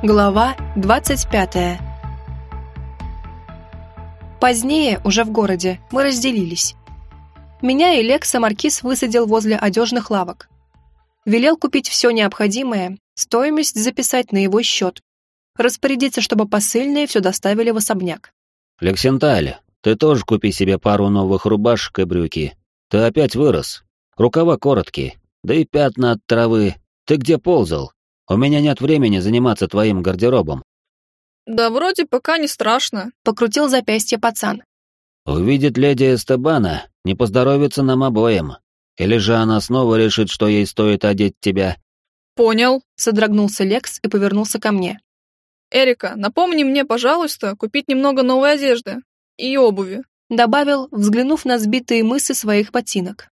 Глава 25 Позднее, уже в городе, мы разделились. Меня и Лекса Маркиз высадил возле одежных лавок. Велел купить все необходимое, стоимость записать на его счет. Распорядиться, чтобы посыльные все доставили в особняк. «Лексенталь, ты тоже купи себе пару новых рубашек и брюки. Ты опять вырос. Рукава короткие, да и пятна от травы. Ты где ползал? У меня нет времени заниматься твоим гардеробом». «Да вроде пока не страшно», — покрутил запястье пацан. «Увидит леди Эстебана, не поздоровится нам обоим. Или же она снова решит, что ей стоит одеть тебя?» «Понял», — содрогнулся Лекс и повернулся ко мне. «Эрика, напомни мне, пожалуйста, купить немного новой одежды и обуви», — добавил, взглянув на сбитые мысы своих ботинок.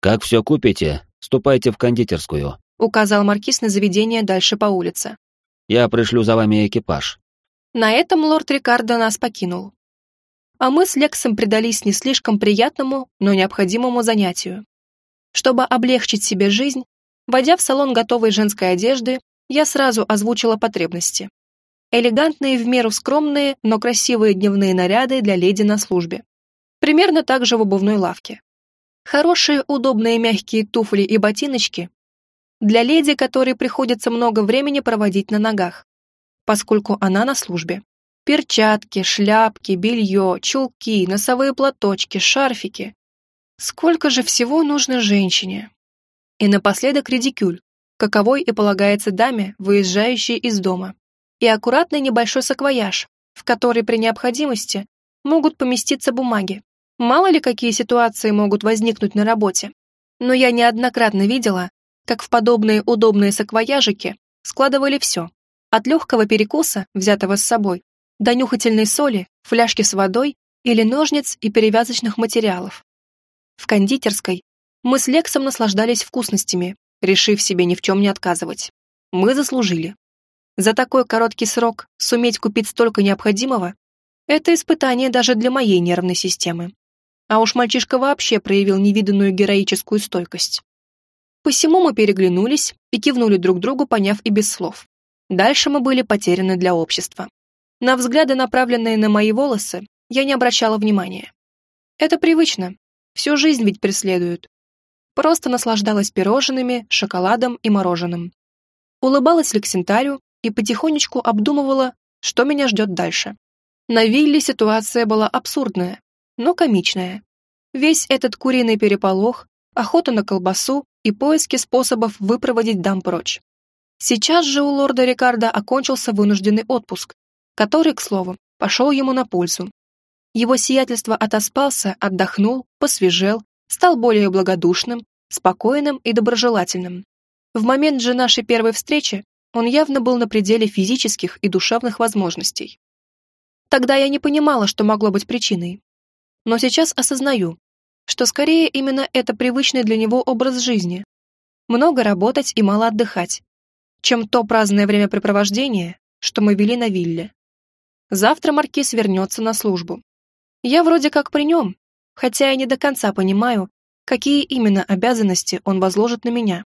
«Как все купите, ступайте в кондитерскую», — указал маркиз на заведение дальше по улице. «Я пришлю за вами экипаж». На этом лорд Рикардо нас покинул. А мы с Лексом предались не слишком приятному, но необходимому занятию. Чтобы облегчить себе жизнь, войдя в салон готовой женской одежды, я сразу озвучила потребности. Элегантные, в меру скромные, но красивые дневные наряды для леди на службе. Примерно так же в обувной лавке. Хорошие, удобные мягкие туфли и ботиночки для леди, которой приходится много времени проводить на ногах, поскольку она на службе. Перчатки, шляпки, белье, чулки, носовые платочки, шарфики. Сколько же всего нужно женщине? И напоследок редикюль, каковой и полагается даме, выезжающей из дома. И аккуратный небольшой саквояж, в который при необходимости могут поместиться бумаги. Мало ли какие ситуации могут возникнуть на работе. Но я неоднократно видела, как в подобные удобные саквояжики складывали все. От легкого перекуса, взятого с собой, до нюхательной соли, фляжки с водой или ножниц и перевязочных материалов. В кондитерской мы с Лексом наслаждались вкусностями, решив себе ни в чем не отказывать. Мы заслужили. За такой короткий срок суметь купить столько необходимого – это испытание даже для моей нервной системы. А уж мальчишка вообще проявил невиданную героическую стойкость. Посему мы переглянулись и кивнули друг другу, поняв и без слов. Дальше мы были потеряны для общества. На взгляды, направленные на мои волосы, я не обращала внимания. Это привычно. Всю жизнь ведь преследуют. Просто наслаждалась пирожными, шоколадом и мороженым. Улыбалась Лексентарю и потихонечку обдумывала, что меня ждет дальше. На вилле ситуация была абсурдная, но комичная. Весь этот куриный переполох, охота на колбасу и поиски способов выпроводить дам прочь. Сейчас же у лорда Рикардо окончился вынужденный отпуск, который, к слову, пошел ему на пользу. Его сиятельство отоспался, отдохнул, посвежел, стал более благодушным, спокойным и доброжелательным. В момент же нашей первой встречи он явно был на пределе физических и душевных возможностей. Тогда я не понимала, что могло быть причиной. Но сейчас осознаю, что скорее именно это привычный для него образ жизни. Много работать и мало отдыхать, чем то праздное времяпрепровождение, что мы вели на вилле. Завтра маркиз вернется на службу. Я вроде как при нем, хотя я не до конца понимаю, какие именно обязанности он возложит на меня.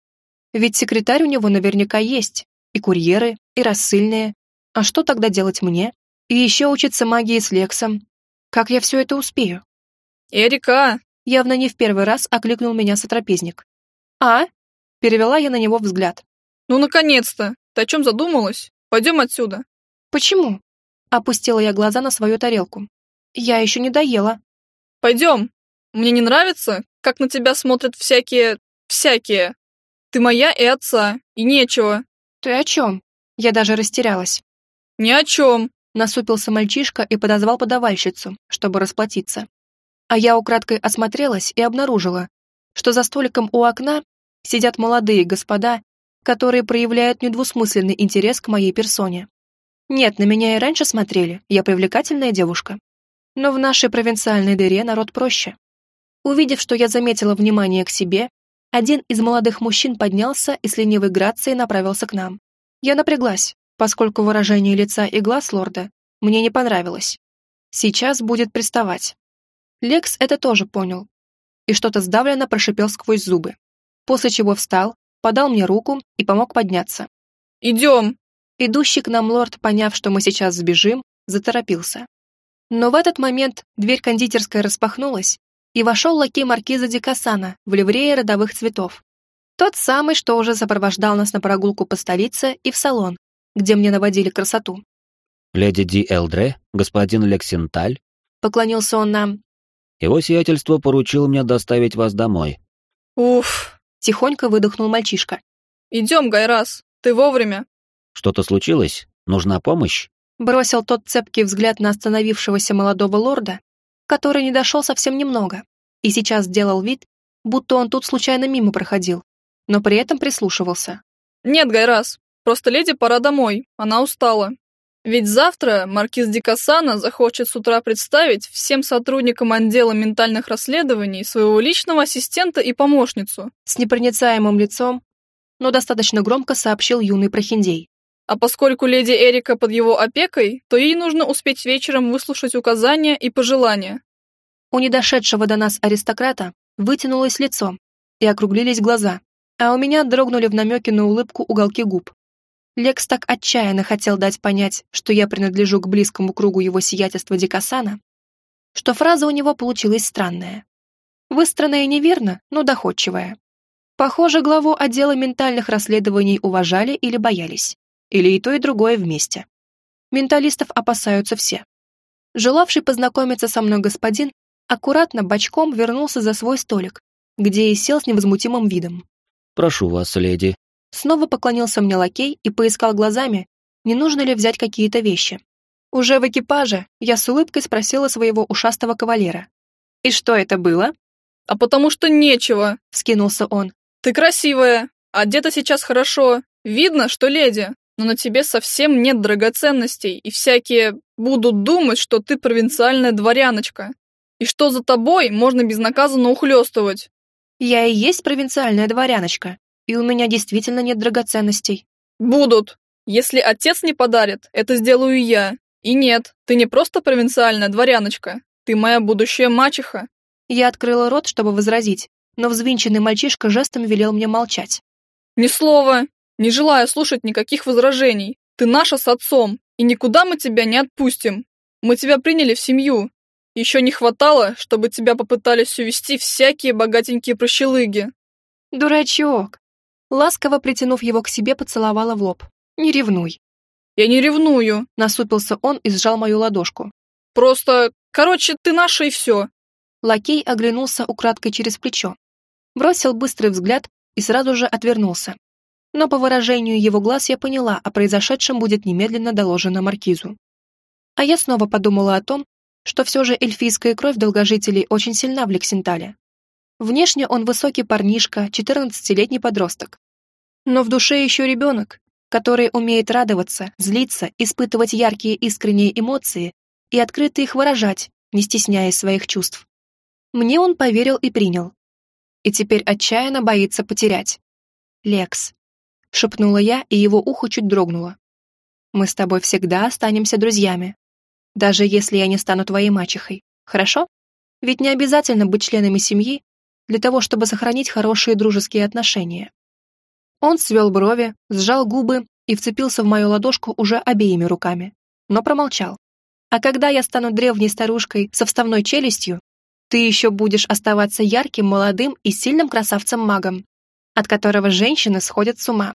Ведь секретарь у него наверняка есть, и курьеры, и рассыльные. А что тогда делать мне? И еще учиться магии с Лексом. Как я все это успею? «Эрика!» Явно не в первый раз окликнул меня сотрапезник. «А?» Перевела я на него взгляд. «Ну, наконец-то! Ты о чем задумалась? Пойдем отсюда!» «Почему?» Опустила я глаза на свою тарелку. Я еще не доела. Пойдем. Мне не нравится, как на тебя смотрят всякие... всякие. Ты моя и отца, и нечего. Ты о чем? Я даже растерялась. Ни о чем. Насупился мальчишка и подозвал подавальщицу, чтобы расплатиться. А я украдкой осмотрелась и обнаружила, что за столиком у окна сидят молодые господа, которые проявляют недвусмысленный интерес к моей персоне. Нет, на меня и раньше смотрели, я привлекательная девушка. Но в нашей провинциальной дыре народ проще. Увидев, что я заметила внимание к себе, один из молодых мужчин поднялся и с ленивой грацией направился к нам. Я напряглась, поскольку выражение лица и глаз лорда мне не понравилось. Сейчас будет приставать. Лекс это тоже понял и что-то сдавленно прошипел сквозь зубы, после чего встал, подал мне руку и помог подняться. «Идем!» Идущий к нам лорд, поняв, что мы сейчас сбежим, заторопился. Но в этот момент дверь кондитерской распахнулась, и вошел лакей маркиза Дикасана в ливрее родовых цветов. Тот самый, что уже сопровождал нас на прогулку по столице и в салон, где мне наводили красоту. «Леди Ди Элдре, господин Лексенталь», — поклонился он нам. «Его сиятельство поручил мне доставить вас домой». «Уф», — тихонько выдохнул мальчишка. «Идем, Гайрас, ты вовремя». «Что-то случилось? Нужна помощь?» Бросил тот цепкий взгляд на остановившегося молодого лорда, который не дошел совсем немного, и сейчас сделал вид, будто он тут случайно мимо проходил, но при этом прислушивался. «Нет, Гайрас, просто леди пора домой, она устала. Ведь завтра маркиз Дикасана захочет с утра представить всем сотрудникам отдела ментальных расследований своего личного ассистента и помощницу». С непроницаемым лицом, но достаточно громко сообщил юный прохиндей. А поскольку леди Эрика под его опекой, то ей нужно успеть вечером выслушать указания и пожелания. У недошедшего до нас аристократа вытянулось лицо и округлились глаза, а у меня дрогнули в намеке на улыбку уголки губ. Лекс так отчаянно хотел дать понять, что я принадлежу к близкому кругу его сиятельства Дикасана, что фраза у него получилась странная. Выстранная неверно, но доходчивая. Похоже, главу отдела ментальных расследований уважали или боялись. Или и то, и другое вместе. Менталистов опасаются все. Желавший познакомиться со мной господин аккуратно бочком вернулся за свой столик, где и сел с невозмутимым видом. «Прошу вас, леди». Снова поклонился мне лакей и поискал глазами, не нужно ли взять какие-то вещи. Уже в экипаже я с улыбкой спросила своего ушастого кавалера. «И что это было?» «А потому что нечего», — вскинулся он. «Ты красивая, одета сейчас хорошо, видно, что леди но на тебе совсем нет драгоценностей, и всякие будут думать, что ты провинциальная дворяночка, и что за тобой можно безнаказанно ухлёстывать. Я и есть провинциальная дворяночка, и у меня действительно нет драгоценностей. Будут. Если отец не подарит, это сделаю я. И нет, ты не просто провинциальная дворяночка, ты моя будущая мачеха. Я открыла рот, чтобы возразить, но взвинченный мальчишка жестом велел мне молчать. «Ни слова! Не желаю слушать никаких возражений. Ты наша с отцом, и никуда мы тебя не отпустим. Мы тебя приняли в семью. Еще не хватало, чтобы тебя попытались увести всякие богатенькие прощелыги. Дурачок. Ласково притянув его к себе, поцеловала в лоб. Не ревнуй. Я не ревную. Насупился он и сжал мою ладошку. Просто, короче, ты наша и все. Лакей оглянулся украдкой через плечо. Бросил быстрый взгляд и сразу же отвернулся но по выражению его глаз я поняла, о произошедшем будет немедленно доложено Маркизу. А я снова подумала о том, что все же эльфийская кровь долгожителей очень сильна в Лексентале. Внешне он высокий парнишка, 14-летний подросток. Но в душе еще ребенок, который умеет радоваться, злиться, испытывать яркие искренние эмоции и открыто их выражать, не стесняясь своих чувств. Мне он поверил и принял. И теперь отчаянно боится потерять. Лекс шепнула я, и его ухо чуть дрогнуло. «Мы с тобой всегда останемся друзьями, даже если я не стану твоей мачехой, хорошо? Ведь не обязательно быть членами семьи для того, чтобы сохранить хорошие дружеские отношения». Он свел брови, сжал губы и вцепился в мою ладошку уже обеими руками, но промолчал. «А когда я стану древней старушкой со вставной челюстью, ты еще будешь оставаться ярким, молодым и сильным красавцем-магом, от которого женщины сходят с ума.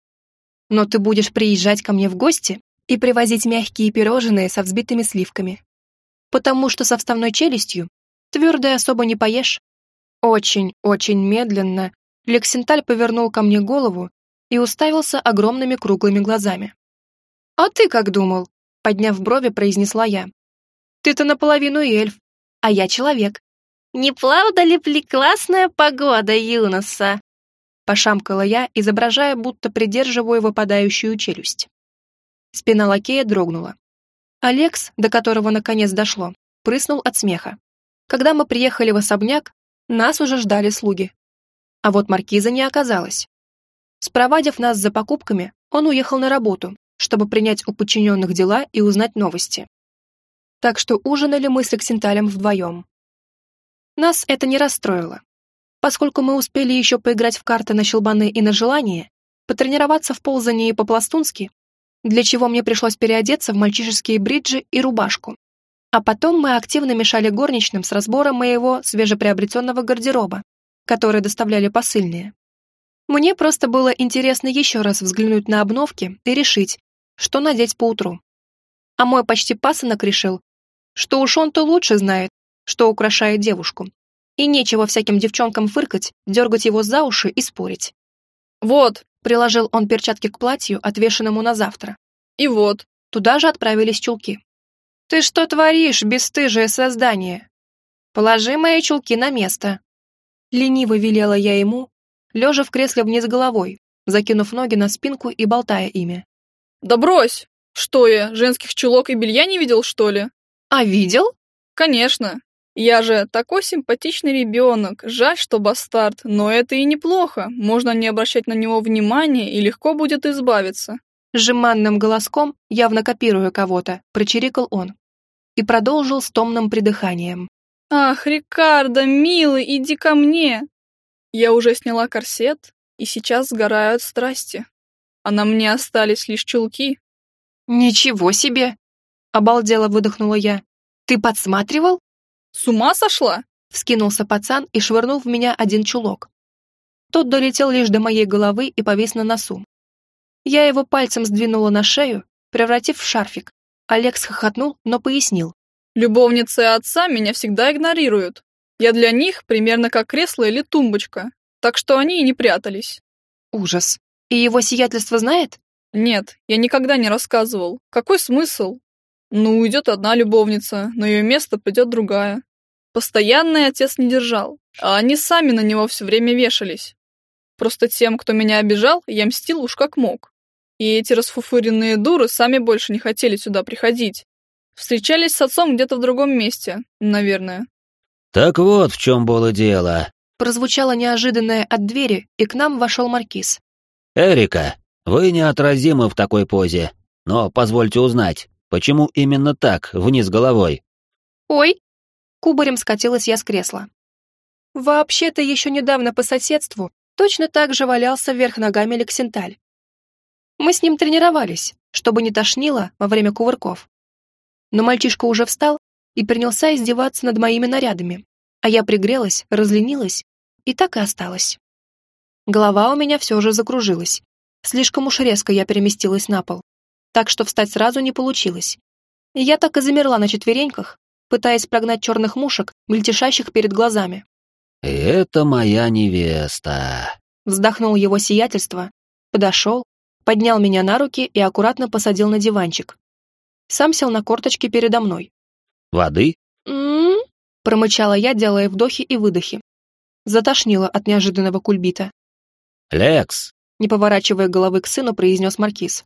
Но ты будешь приезжать ко мне в гости и привозить мягкие пирожные со взбитыми сливками. Потому что со вставной челюстью твердое особо не поешь. Очень, очень медленно Лексенталь повернул ко мне голову и уставился огромными круглыми глазами. «А ты как думал?» — подняв брови, произнесла я. «Ты-то наполовину эльф, а я человек». «Не правда ли прекрасная погода, Юноса?» Пошамкала я, изображая, будто придерживаю выпадающую челюсть. Спина лакея дрогнула. Алекс, до которого наконец дошло, прыснул от смеха. Когда мы приехали в особняк, нас уже ждали слуги. А вот маркиза не оказалось. Спровадив нас за покупками, он уехал на работу, чтобы принять у подчиненных дела и узнать новости. Так что ужинали мы с Лексенталем вдвоем. Нас это не расстроило. Поскольку мы успели еще поиграть в карты на щелбаны и на желание, потренироваться в ползании по-пластунски, для чего мне пришлось переодеться в мальчишеские бриджи и рубашку. А потом мы активно мешали горничным с разбором моего свежеприобретенного гардероба, который доставляли посыльные. Мне просто было интересно еще раз взглянуть на обновки и решить, что надеть поутру. А мой почти пасынок решил, что уж он-то лучше знает, что украшает девушку. И нечего всяким девчонкам фыркать, дергать его за уши и спорить. «Вот», — приложил он перчатки к платью, отвешенному на завтра. «И вот». Туда же отправились чулки. «Ты что творишь, бесстыжее создание? Положи мои чулки на место». Лениво велела я ему, лежа в кресле вниз головой, закинув ноги на спинку и болтая ими. «Да брось! Что я, женских чулок и белья не видел, что ли?» «А видел?» «Конечно. Я же такой симпатичный ребенок. Жаль, что бастард, но это и неплохо. Можно не обращать на него внимания и легко будет избавиться». Жеманным голоском, явно копируя кого-то, прочирикал он. И продолжил с томным придыханием. «Ах, Рикардо, милый, иди ко мне!» Я уже сняла корсет, и сейчас сгорают страсти. А на мне остались лишь чулки. «Ничего себе!» — обалдело выдохнула я. «Ты подсматривал?» «С ума сошла?» — вскинулся пацан и швырнул в меня один чулок. Тот долетел лишь до моей головы и повис на носу. Я его пальцем сдвинула на шею, превратив в шарфик. Олег схохотнул, но пояснил. «Любовницы отца меня всегда игнорируют. Я для них примерно как кресло или тумбочка, так что они и не прятались». Ужас. И его сиятельство знает? Нет, я никогда не рассказывал. Какой смысл? Ну, уйдет одна любовница, на ее место придет другая. Постоянный отец не держал, а они сами на него все время вешались. Просто тем, кто меня обижал, я мстил уж как мог. И эти расфуфыренные дуры сами больше не хотели сюда приходить. Встречались с отцом где-то в другом месте, наверное. «Так вот в чем было дело», прозвучало неожиданное от двери, и к нам вошел маркиз. «Эрика, вы неотразимы в такой позе, но позвольте узнать, почему именно так, вниз головой?» «Ой!» Кубарем скатилась я с кресла. Вообще-то еще недавно по соседству точно так же валялся вверх ногами Лексенталь. Мы с ним тренировались, чтобы не тошнило во время кувырков. Но мальчишка уже встал и принялся издеваться над моими нарядами, а я пригрелась, разленилась и так и осталась. Голова у меня все же закружилась. Слишком уж резко я переместилась на пол, так что встать сразу не получилось. Я так и замерла на четвереньках, пытаясь прогнать черных мушек, мельтешащих перед глазами. «Это моя невеста», — вздохнул его сиятельство, подошел, поднял меня на руки и аккуратно посадил на диванчик. Сам сел на корточки передо мной. «Воды?» «М-м-м», промычала я, делая вдохи и выдохи. Затошнило от неожиданного кульбита. «Лекс!» Не поворачивая головы к сыну, произнес Маркиз.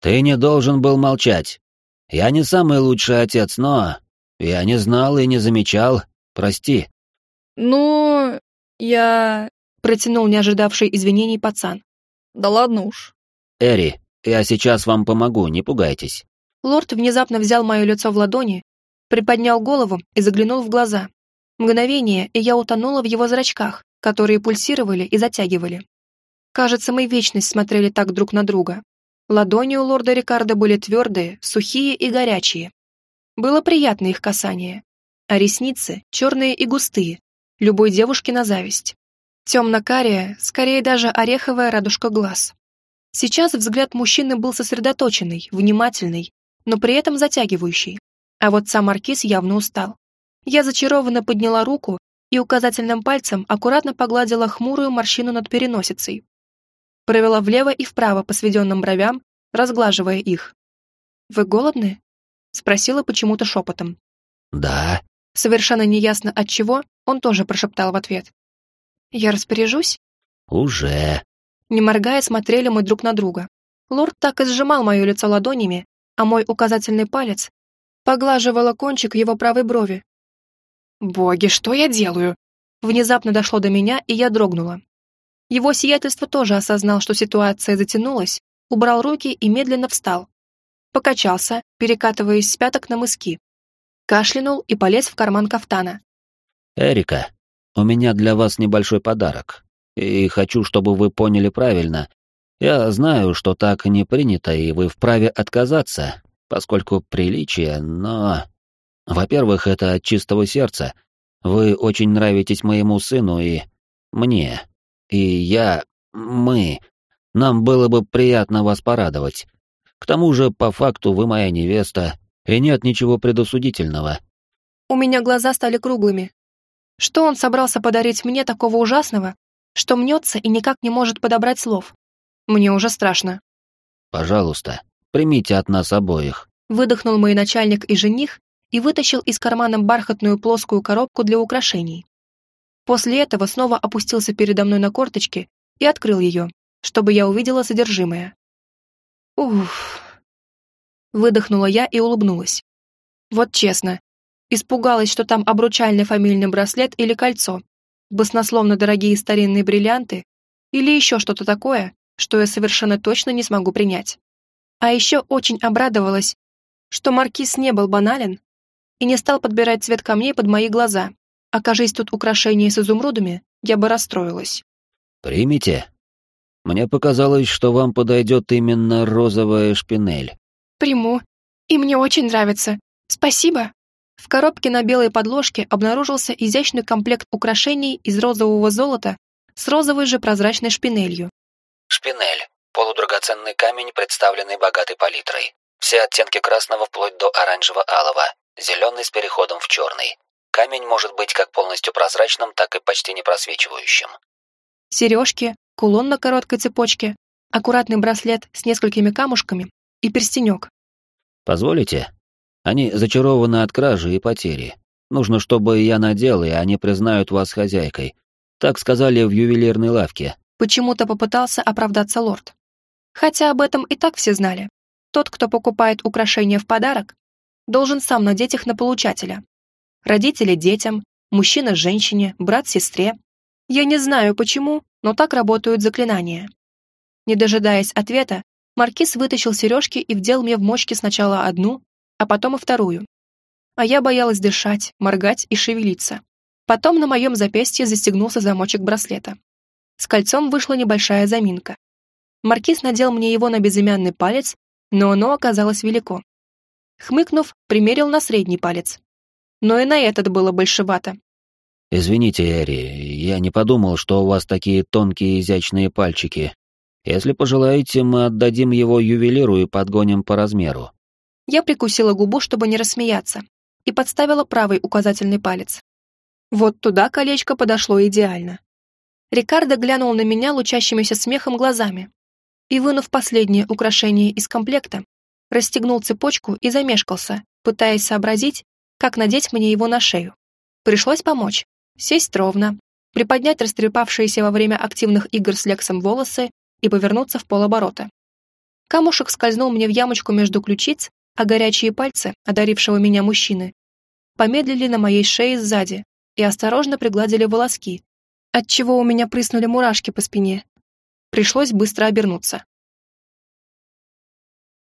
«Ты не должен был молчать. Я не самый лучший отец, но... Я не знал и не замечал. Прости». «Ну... я...» Протянул не ожидавший извинений пацан. «Да ладно уж». «Эри, я сейчас вам помогу, не пугайтесь». Лорд внезапно взял мое лицо в ладони, приподнял голову и заглянул в глаза. Мгновение, и я утонула в его зрачках, которые пульсировали и затягивали. Кажется, мы вечность смотрели так друг на друга. Ладони у лорда Рикардо были твердые, сухие и горячие. Было приятно их касание. А ресницы черные и густые, любой девушке на зависть. Темно-кария, скорее даже ореховая радужка глаз. Сейчас взгляд мужчины был сосредоточенный, внимательный, но при этом затягивающий. А вот сам маркиз явно устал. Я зачарованно подняла руку и указательным пальцем аккуратно погладила хмурую морщину над переносицей, провела влево и вправо по сведенным бровям, разглаживая их. «Вы голодны?» — спросила почему-то шепотом. «Да». Совершенно неясно от чего, он тоже прошептал в ответ. «Я распоряжусь?» «Уже». Не моргая, смотрели мы друг на друга. Лорд так и сжимал мое лицо ладонями, а мой указательный палец поглаживала кончик его правой брови. «Боги, что я делаю?» Внезапно дошло до меня, и я дрогнула. Его сиятельство тоже осознал, что ситуация затянулась, убрал руки и медленно встал. Покачался, перекатываясь с пяток на мыски. Кашлянул и полез в карман кафтана. «Эрика, у меня для вас небольшой подарок. И хочу, чтобы вы поняли правильно. Я знаю, что так не принято, и вы вправе отказаться, поскольку приличие, но... Во-первых, это от чистого сердца. Вы очень нравитесь моему сыну и... мне. И я... мы... Нам было бы приятно вас порадовать. К тому же, по факту, вы моя невеста, и нет ничего предосудительного. У меня глаза стали круглыми. Что он собрался подарить мне такого ужасного, что мнется и никак не может подобрать слов? Мне уже страшно. Пожалуйста, примите от нас обоих. Выдохнул мой начальник и жених и вытащил из кармана бархатную плоскую коробку для украшений. После этого снова опустился передо мной на корточки и открыл ее, чтобы я увидела содержимое. Уф. Выдохнула я и улыбнулась. Вот честно, испугалась, что там обручальный фамильный браслет или кольцо, баснословно дорогие старинные бриллианты или еще что-то такое, что я совершенно точно не смогу принять. А еще очень обрадовалась, что маркиз не был банален и не стал подбирать цвет камней под мои глаза. Окажись тут украшение с изумрудами, я бы расстроилась. «Примите. Мне показалось, что вам подойдет именно розовая шпинель». «Приму. И мне очень нравится. Спасибо». В коробке на белой подложке обнаружился изящный комплект украшений из розового золота с розовой же прозрачной шпинелью. Шпинель. Полудрагоценный камень, представленный богатой палитрой. Все оттенки красного вплоть до оранжево-алого. Зеленый с переходом в черный. Камень может быть как полностью прозрачным, так и почти не просвечивающим. Сережки, кулон на короткой цепочке, аккуратный браслет с несколькими камушками и перстенек. «Позволите?» Они зачарованы от кражи и потери. Нужно, чтобы я надел, и они признают вас хозяйкой. Так сказали в ювелирной лавке. Почему-то попытался оправдаться лорд. Хотя об этом и так все знали. Тот, кто покупает украшения в подарок, должен сам надеть их на получателя. Родители детям, мужчина женщине, брат сестре. Я не знаю почему, но так работают заклинания. Не дожидаясь ответа, Маркиз вытащил сережки и вдел мне в мочки сначала одну, а потом и вторую. А я боялась дышать, моргать и шевелиться. Потом на моем запястье застегнулся замочек браслета. С кольцом вышла небольшая заминка. Маркиз надел мне его на безымянный палец, но оно оказалось велико. Хмыкнув, примерил на средний палец. Но и на этот было большевато. «Извините, Эри, я не подумал, что у вас такие тонкие изящные пальчики. Если пожелаете, мы отдадим его ювелиру и подгоним по размеру. Я прикусила губу, чтобы не рассмеяться, и подставила правый указательный палец. Вот туда колечко подошло идеально. Рикардо глянул на меня лучащимися смехом глазами и, вынув последнее украшение из комплекта, расстегнул цепочку и замешкался, пытаясь сообразить, как надеть мне его на шею. Пришлось помочь, сесть ровно, приподнять растрепавшиеся во время активных игр с Лексом волосы и повернуться в полоборота. Камушек скользнул мне в ямочку между ключиц а горячие пальцы, одарившего меня мужчины, помедлили на моей шее сзади и осторожно пригладили волоски, отчего у меня прыснули мурашки по спине. Пришлось быстро обернуться.